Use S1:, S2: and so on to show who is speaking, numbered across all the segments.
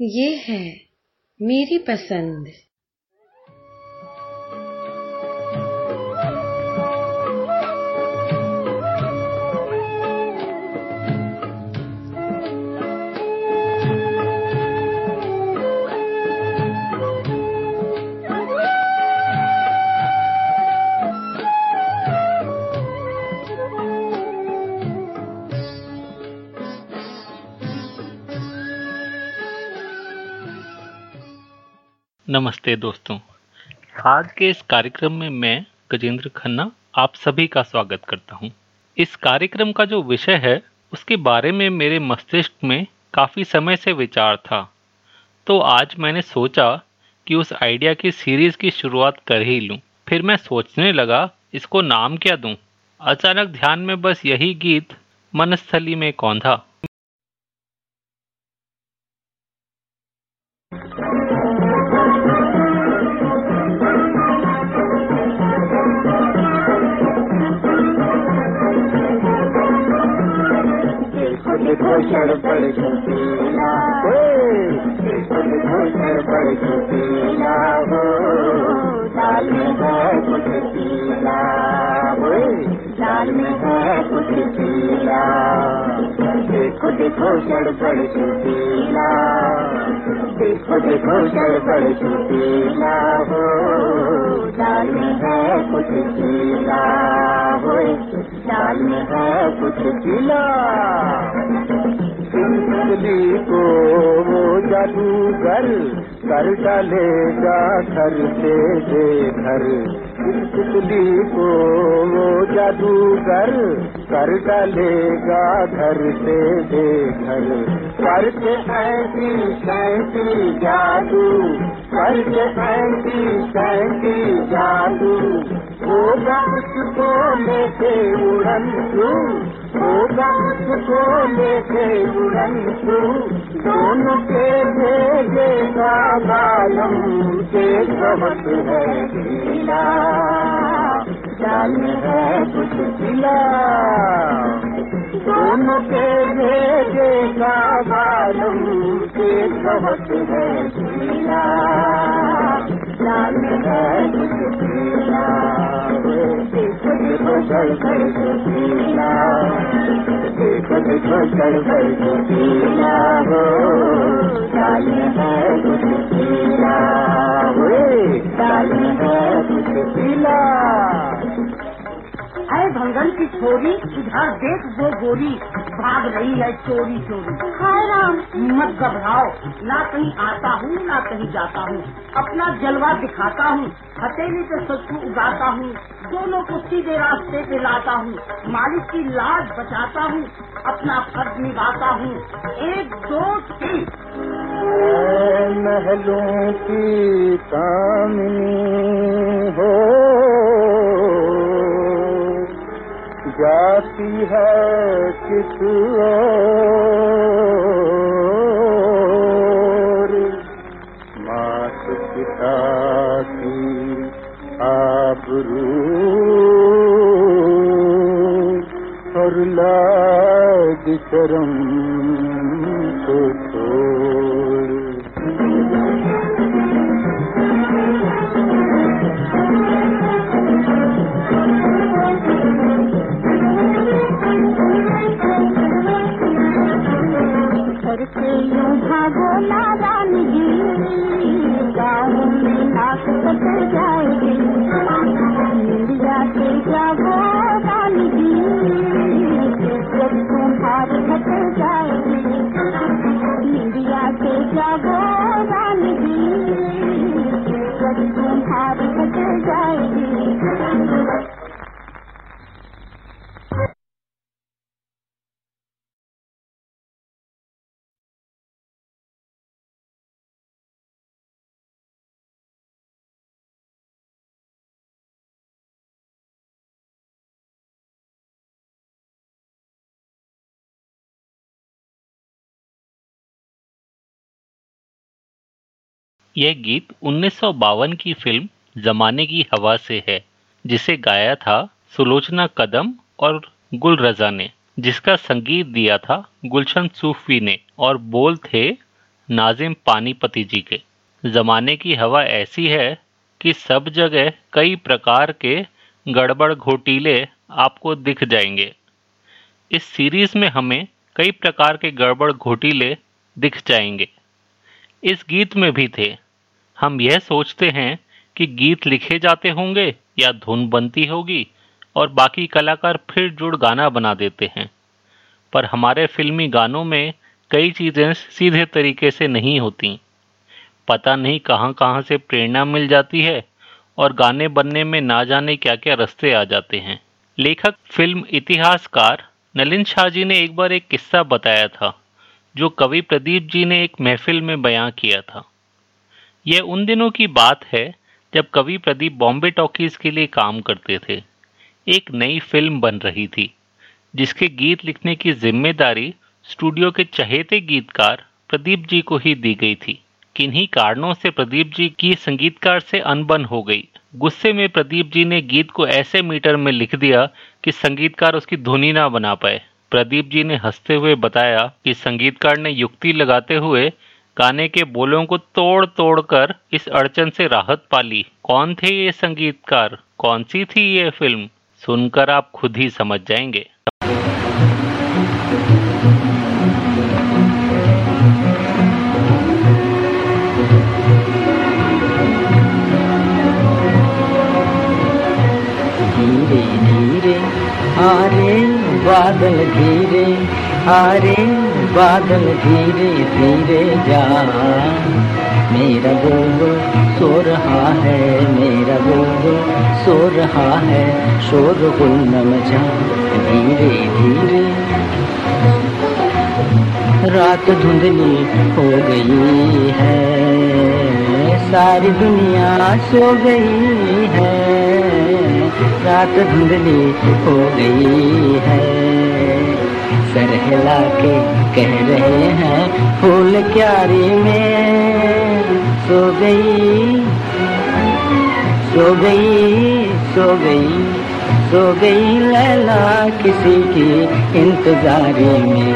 S1: ये है मेरी पसंद।
S2: नमस्ते दोस्तों आज के इस कार्यक्रम में मैं, गजेंद्र खन्ना, आप सभी का स्वागत करता हूँ। इस कार्यक्रम का जो विषय है, उसके बारे में मेरे मस्तिष्क में काफ़ी समय से विचार था तो आज मैंने सोचा कि उस आइडिया की सीरीज़ की शुरुआत कर ही लूँ। फिर मैं सोचने लगा, इसको नाम क्या दूँ? अचानक ध्यान में बस यही गीत मनस्थली में कौन
S3: चुकीला हो दाल में है कुछ पीला है कुछ पीला देखो देखो सड़ पड़ चुकीला देखो देखो हो है हो है कुछ पीला सिंपली को वो जादूगर कर डालेगा घर से दे घर तितली को वो जादूगर कर डालेगा घर से दे घर करके ऐसी सैंती जादू, करके ऐसी सैंती जादू। होगा उसको लेके उड़न तू, होगा उसको लेके उड़न तू। के भेजे का बालम के सबक है जाल है कुछ के भेजे का बालम के सबक है जाल में है कुछ कर कर हो है पीला हो है पीला
S4: अरे भंगन की छोरी इधर देख वो गोरी भाग रही है चोरी चोरी। हाय राम मत घबराओ ना कहीं आता हूँ ना कहीं जाता हूँ। अपना जलवा दिखाता हूँ हथेली पे सत्तू उगाता हूँ, दोनों को सीधे रास्ते पे लाता हूँ, मालिक की लाज बचाता हूँ, अपना फ़र्ज़ निभाता हूँ। एक दो तीन
S3: महलों की कामनी हो। जाती है किस
S5: ला दर
S2: यह गीत उन्नीस सौ बावन की फ़िल्म जमाने की हवा से है, जिसे गाया था सुलोचना कदम और गुल रजा ने, जिसका संगीत दिया था गुलशन सूफी ने और बोल थे नाजिम पानीपति जी के। जमाने की हवा ऐसी है कि सब जगह कई प्रकार के गड़बड़ घोटीले आपको दिख जाएँगे। इस सीरीज़ में हमें कई प्रकार के गड़बड़ घोटीले दिख जाएँगे। इस गीत में भी थे हम यह सोचते हैं कि गीत लिखे जाते होंगे या धुन बनती होगी और बाकी कलाकार फिर जुड़ गाना बना देते हैं। पर हमारे फिल्मी गानों में कई चीज़ें सीधे तरीके से नहीं होती। पता नहीं कहाँ कहाँ से प्रेरणा मिल जाती है और गाने बनने में ना जाने क्या क्या रास्ते आ जाते हैं। लेखक, फ़िल्म इतिहासकार नलिन शाह जी ने एक बार एक किस्सा बताया था, जो कवि प्रदीप जी ने एक महफिल में बयां किया था। यह उन दिनों की बात है जब कवि प्रदीप बॉम्बे टॉकीज के लिए काम करते थे। एक नई फ़िल्म बन रही थी, जिसके गीत लिखने की ज़िम्मेदारी स्टूडियो के चहेते गीतकार प्रदीप जी को ही दी गई थी। किन्हीं कारणों से प्रदीप जी की संगीतकार से अनबन हो गई। गुस्से में प्रदीप जी ने गीत को ऐसे मीटर में लिख दिया कि संगीतकार उसकी धुनी ना बना पाए। प्रदीप जी ने हँसते हुए बताया कि संगीतकार ने युक्ति लगाते हुए गाने के बोलों को तोड़ तोड़ कर इस अड़चन से राहत पाली। कौन थे ये संगीतकार? कौन सी थी ये फ़िल्म? सुनकर आप खुद ही समझ जाएँगे।
S6: धीरे धीरे आरे बादल धीरे आरे बादल धीरे धीरे जा। मेरा बुलबुल सो रहा है, मेरा बुलबुल सो रहा है, शोर गुल मचा धीरे धीरे। रात धुंधली हो गई है, सारी दुनिया सो गई है। रात धुंधली हो गई है। सर हिला के कह रहे हैं, फूल क्यारी में। सो गई सो गई सो गई सो गई लैला किसी की इंतजारी में।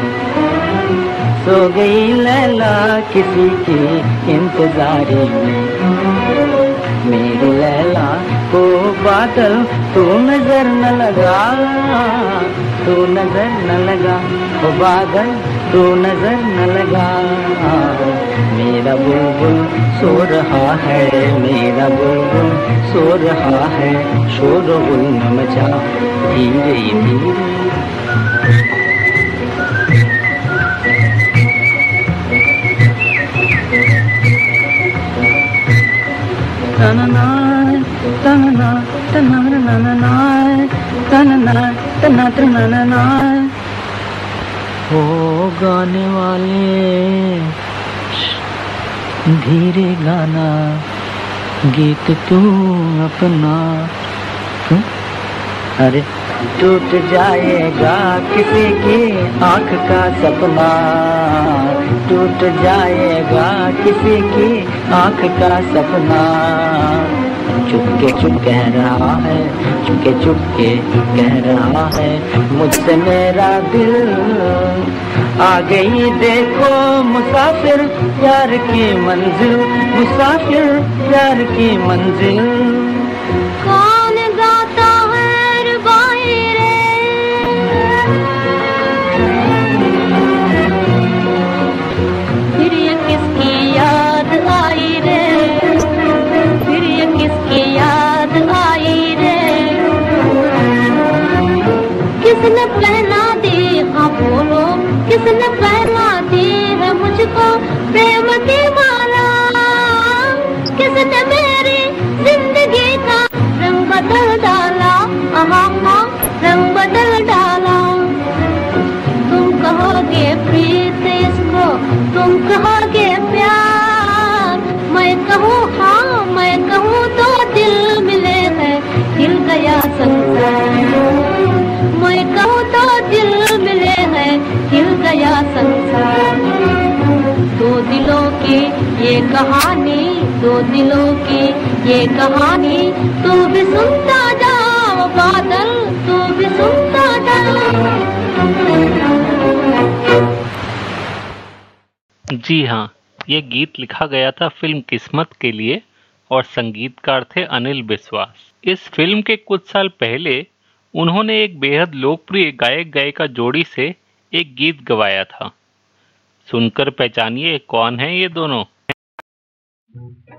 S6: सो गई लैला किसी की इंतजारी में। मेरी लैला को बादल तू नज़र न लगा। तू नज़र न लगा, ओ बादल तू नज़र न लगा। मेरा बुलबुल सो रहा है, मेरा बुलबुल सो रहा है, शोर गुल न मचा, धीरे धीरे। तनना तनना तनना तनना तना तनना हो गाने वाले। धीरे गाना, गीत तू अपना। क्यों? अरे। टूट जाएगा किसी की आँख का सपना। टूट जाएगा किसी की आँख का सपना। चुपके चुप कह रहा है। चुपके चुपके कह रहा है, मुझसे मेरा दिल आ गई देखो, मुसाफिर प्यार की मंजिल, मुसाफिर प्यार की मंजिल।
S5: ये कहानी दो दिलों की, ये कहानी, तू भी सुनता जाओ बादल, तू भी सुनता जाओ जी हाँ ये गीत लिखा गया था फ़िल्म किस्मत के लिए और संगीतकार थे अनिल विश्वास इस फ़िल्म के कुछ साल पहले उन्होंने एक बेहद लोकप्रिय गायक गायिका जोड़ी से एक गीत गवाया था। सुनकर पहचानिए कौन है ये दोनों। Thank you.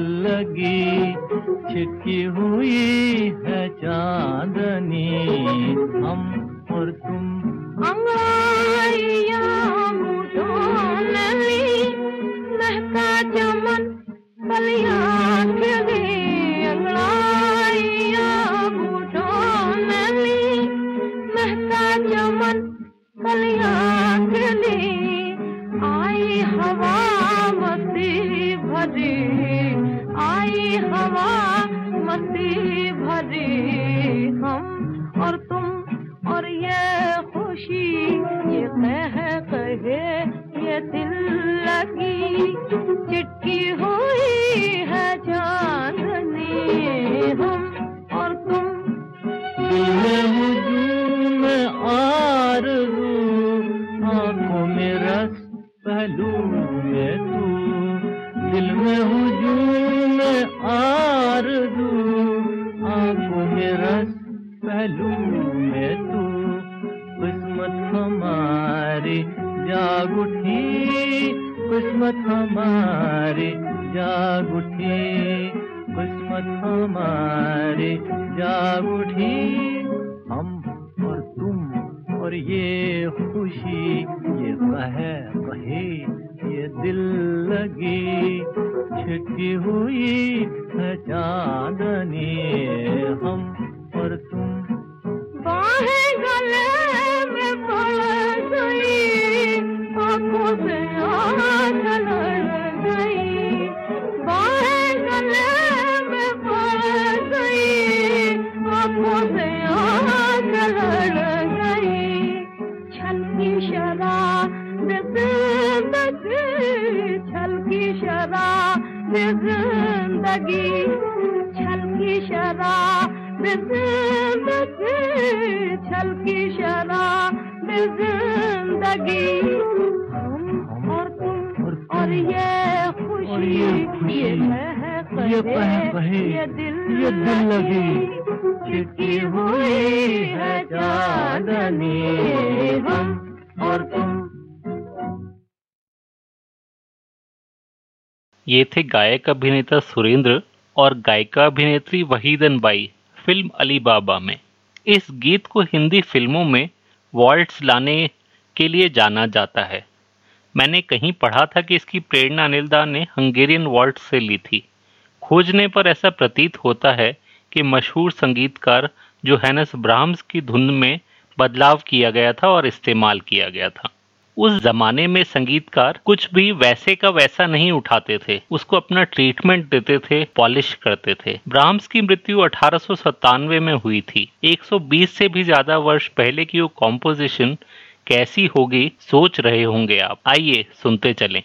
S5: जाग उठी, किस्मत हमारे, जाग उठी। हम और तुम और ये खुशी, ये कहे कहे, ये दिल लगी। छिटकी
S2: हुई है
S7: चांदनी, हम और तुम। बाहें गले में पड़ गई, आँखों से आ की शरा ज़िंदगी छल की ज़िंदगी। और तुम और ये खुशी ये ये बहे ये ये दिल लगी। चिटी हुई है चांदनी। हम और तुम थे गायक अभिनेता सुरेंद्र और गायिका अभिनेत्री वहीदन बाई फ़िल्म अली बाबा में। इस गीत को हिंदी फ़िल्मों में वॉल्ट्स लाने के लिए जाना जाता है। मैंने कहीं पढ़ा था कि इसकी प्रेरणा अनिलदा ने हंगेरियन वॉल्ट से ली थी। खोजने पर ऐसा प्रतीत होता है कि मशहूर संगीतकार जो हैनस ब्राह्म्स की धुन में बदलाव किया गया था और इस्तेमाल किया गया था। उस जमाने में संगीतकार कुछ भी वैसे का वैसा नहीं उठाते थे। उसको अपना ट्रीटमेंट देते थे पॉलिश करते थे। ब्राह्म्स की मृत्यु अठारह में हुई थी। 120 से भी ज़्यादा वर्ष पहले की वो कॉम्पोजिशन कैसी होगी, सोच रहे होंगे आप। आइए, सुनते चलें।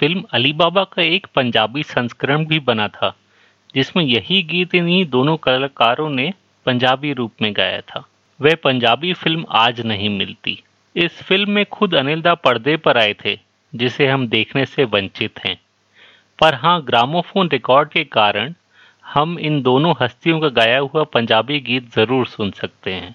S7: फ़िल्म अलीबाबा का एक पंजाबी संस्करण भी बना था, जिसमें यही गीत इन्हीं दोनों कलाकारों ने पंजाबी रूप में गाया था। वह पंजाबी फ़िल्म आज नहीं मिलती। इस फ़िल्म में खुद अनिल दा पर्दे पर आए थे, जिसे हम देखने से वंचित हैं। पर हाँ ग्रामोफोन रिकॉर्ड के कारण हम इन दोनों हस्तियों का गाया हुआ पंजाबी गीत ज़रूर सुन सकते हैं।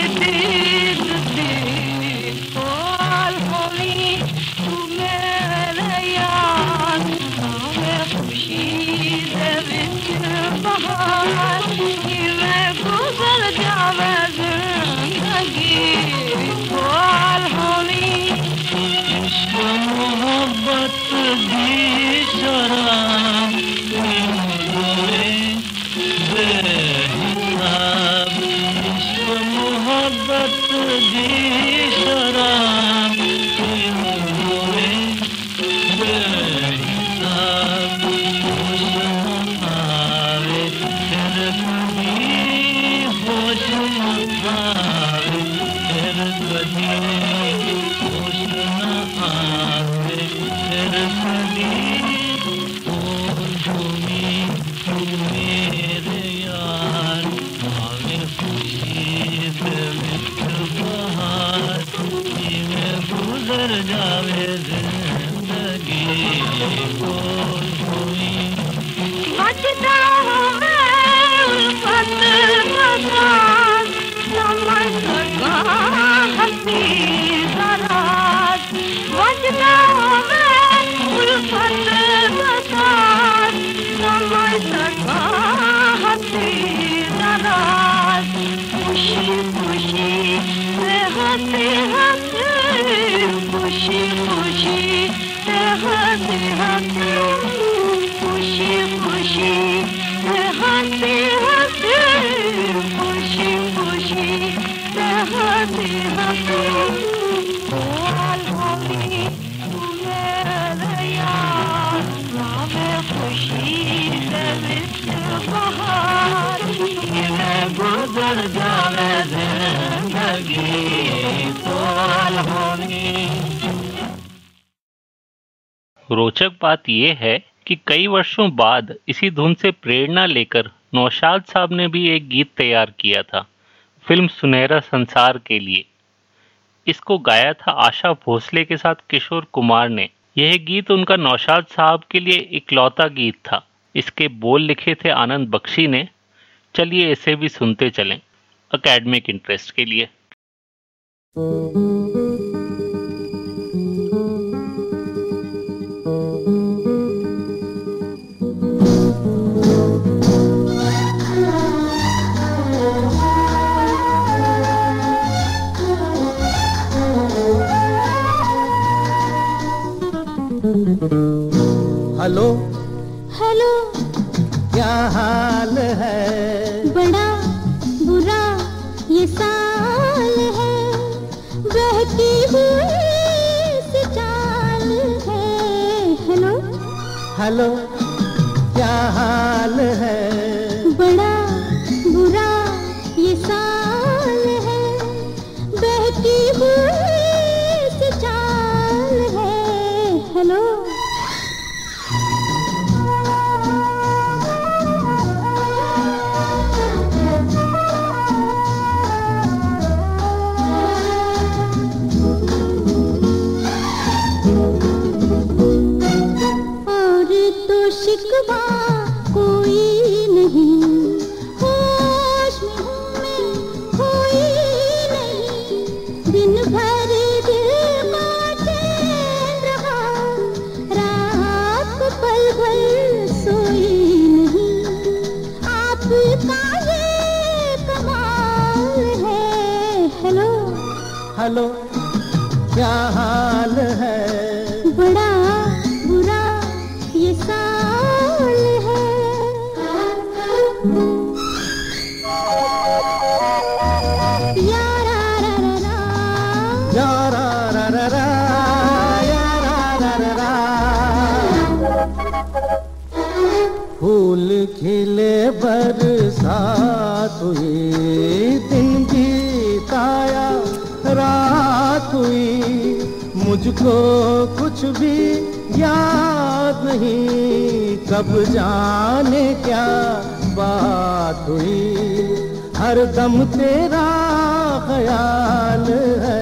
S7: Ah! रोचक बात यह है कि कई वर्षों बाद इसी धुन से प्रेरणा लेकर नौशाद साहब ने भी एक गीत तैयार किया था, फ़िल्म सुनहरा संसार के लिए। इसको गाया था आशा भोसले के साथ किशोर कुमार ने। यह गीत उनका नौशाद साहब के लिए इकलौता गीत था। इसके बोल लिखे थे आनंद बख्शी ने। चलिए इसे भी सुनते चलें। अकेडमिक इंटरेस्ट के लिए।
S8: हेलो।
S9: हेलो।
S8: क्या हाल है?
S9: बड़ा बुरा ये साल है। बहती हुई चाल है। हेलो।
S8: हेलो। क्या हाल है? खिले बरसात हुई दिन बीताया रात हुई। मुझको कुछ भी याद नहीं कब जाने क्या बात हुई। हर दम तेरा ख्याल है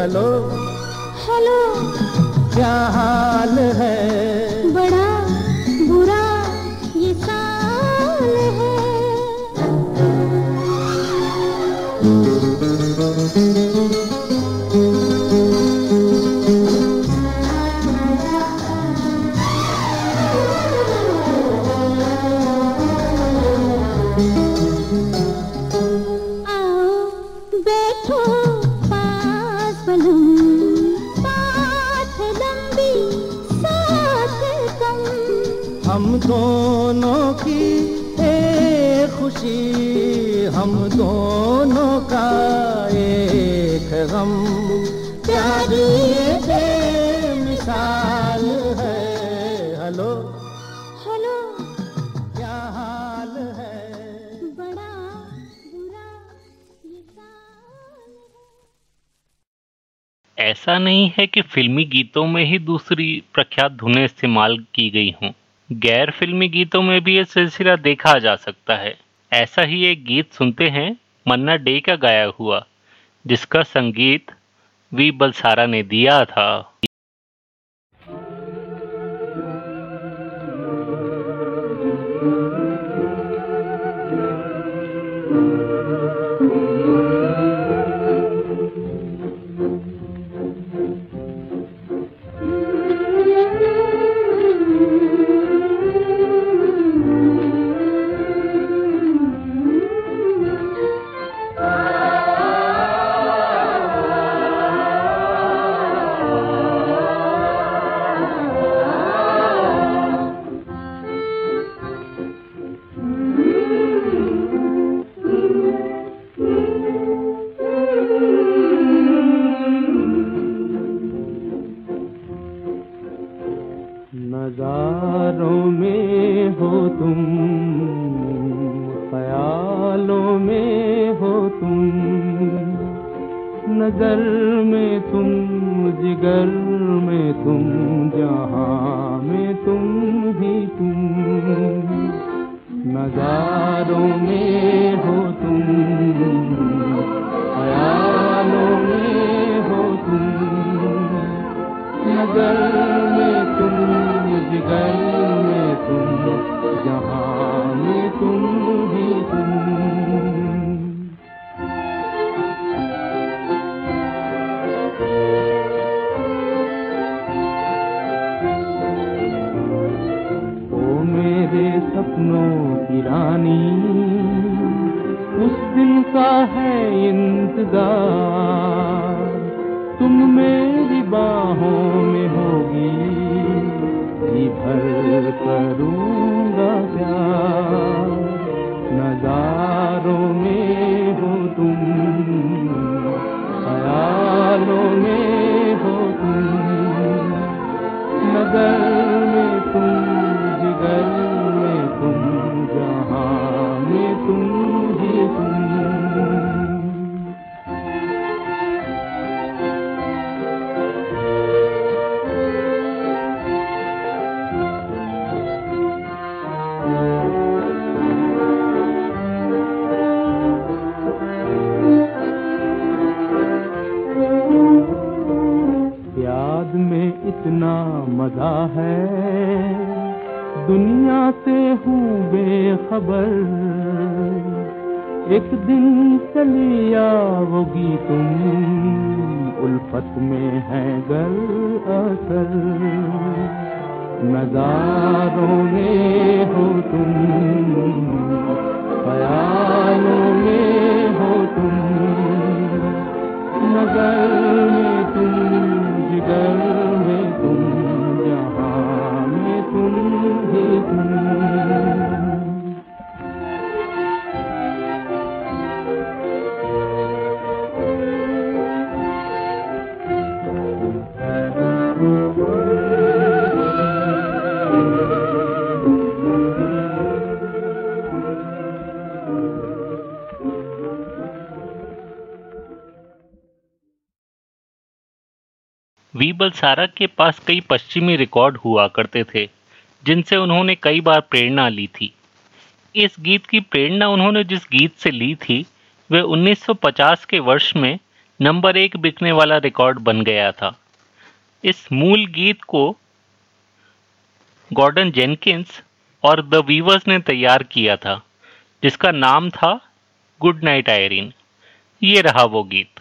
S8: हेलो।
S9: हेलो।
S8: क्या हाल है? गम प्यार ये बेमिसाल है। हेलो।
S9: हेलो।
S8: क्या हाल है?
S9: बड़ा बुरा है।
S10: ऐसा नहीं है कि फिल्मी गीतों में ही दूसरी प्रख्यात धुनें इस्तेमाल की गई हों। गैर फिल्मी गीतों में भी ये सिलसिला देखा जा सकता है। ऐसा ही एक गीत सुनते हैं मन्ना डे का गाया हुआ। जिसका संगीत वी बलसारा ने दिया था।
S8: में इतना मज़ा है।
S10: दुनिया से हूँ बेखबर। एक दिन चली आओगी तुम, उल्फत में है गर असर। नजारों में हो तुम, ख्यालों में हो तुम। नज़र में तुम
S2: वीबल सारा के पास कई पश्चिमी रिकॉर्ड हुआ करते थे, जिनसे उन्होंने कई बार प्रेरणा ली थी। इस गीत की प्रेरणा उन्होंने जिस गीत से ली थी, वह 1950 के वर्ष में नंबर एक बिकने वाला रिकॉर्ड बन गया था। इस मूल गीत को गॉर्डन जेनकिंस और द वीवर्स ने तैयार किया था, जिसका नाम था गुड नाइट आयरीन। ये रहा वो गीत।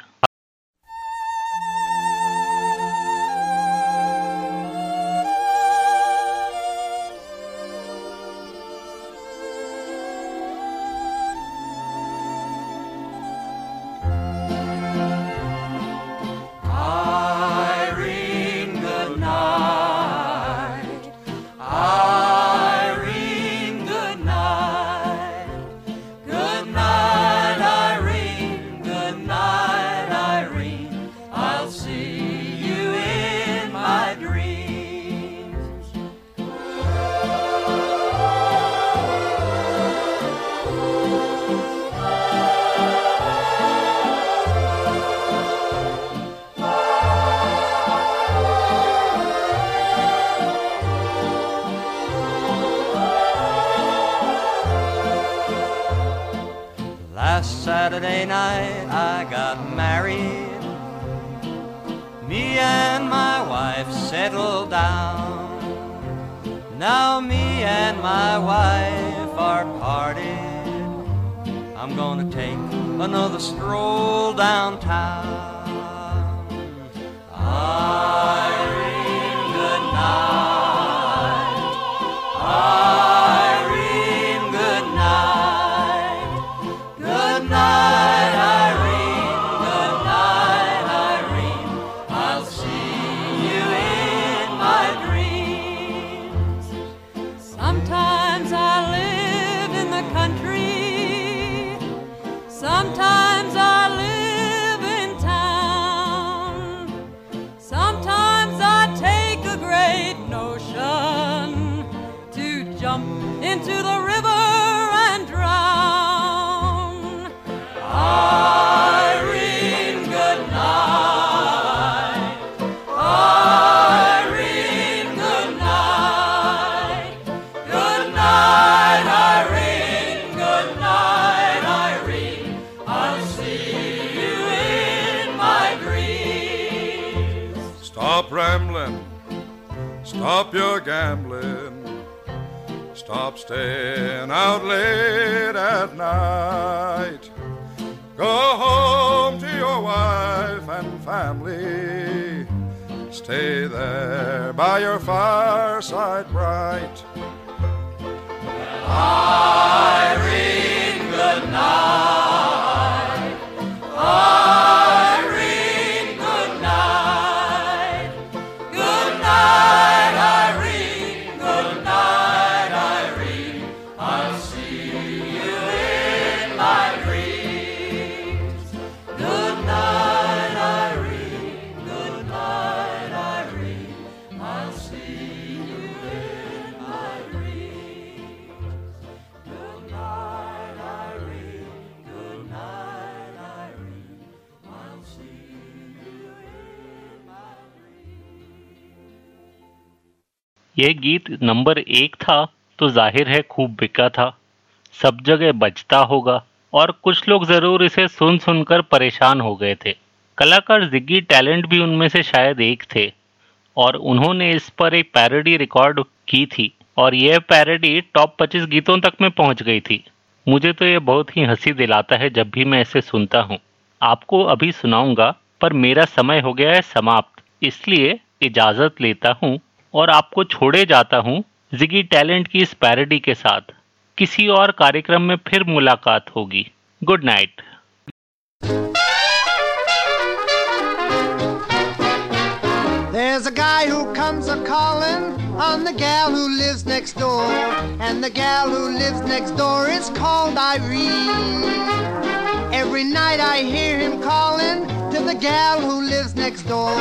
S11: Saturday night I got married. Me and my wife settled down. Now me and my wife are parted. I'm gonna take another stroll downtown. Into the
S12: Stop staying out late at night. Go home to your wife and family. Stay there by your fireside bright.
S11: Irene,
S2: यह गीत number एक था तो ज़ाहिर है खूब बिका था। सब जगह बजता होगा, और कुछ लोग ज़रूर इसे सुन सुनकर परेशान हो गए थे। कलाकार जिग्गी टैलेंट भी उनमें से शायद एक थे, और उन्होंने इस पर एक पैरडी रिकॉर्ड की थी, और यह पैरोडी टॉप 25 गीतों तक में पहुँच गई थी। मुझे तो यह बहुत ही हँसी दिलाता है जब भी मैं इसे सुनता हूँ। आपको अभी सुनाऊँगा, पर मेरा समय हो गया है समाप्त, इसलिए इजाज़त लेता हूँ। और आपको छोड़े जाता हूँ जिगी टैलेंट की इस पैरोडी के साथ किसी और कार्यक्रम में फिर मुलाकात होगी good night
S13: There's a guy who comes a calling on the gal who lives next door. And the gal who lives next door is called Irene. Every night I hear him calling the gal who lives next door.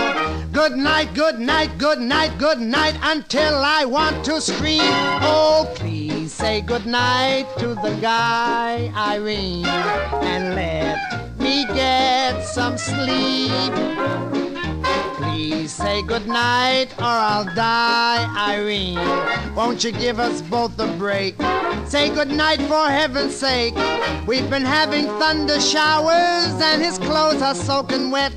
S13: Good night, good night, good night, good night until I want to scream. Oh, please say good night to the guy, Irene, and let me get some sleep. Please say goodnight or I'll die, Irene. Won't you give us both a break? Say goodnight for heaven's sake. We've been having thunder showers and his clothes are soaking wet.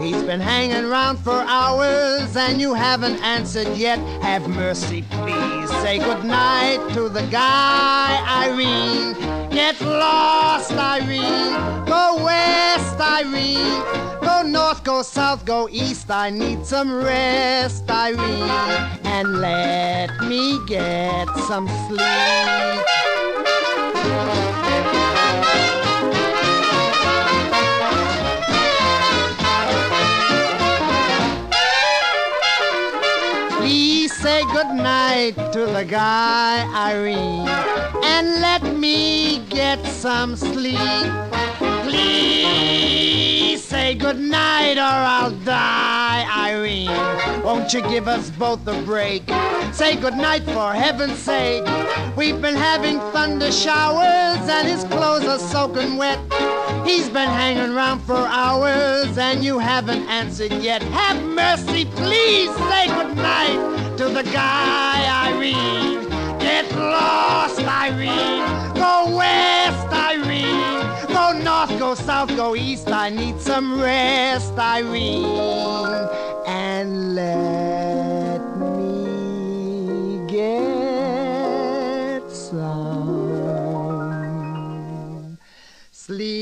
S13: He's been hanging around for hours and you haven't answered yet. Have mercy, please. Say goodnight to the guy, Irene. Get lost, Irene. Go west, Irene. Go north, go south, go east. I need some rest, Irene. And let me get some sleep. Please say goodnight to the guy, Irene, and let me get some sleep. Please say goodnight or I'll die, Irene. Won't you give us both a break? Say goodnight for heaven's sake. We've been having thunder showers and his clothes are soaking wet. He's been hanging around for hours and you haven't answered yet. Have mercy, please say goodnight to the guy, Irene. Get lost, Irene. Go north, go south, go east. I need some rest, Irene. And let me get some sleep.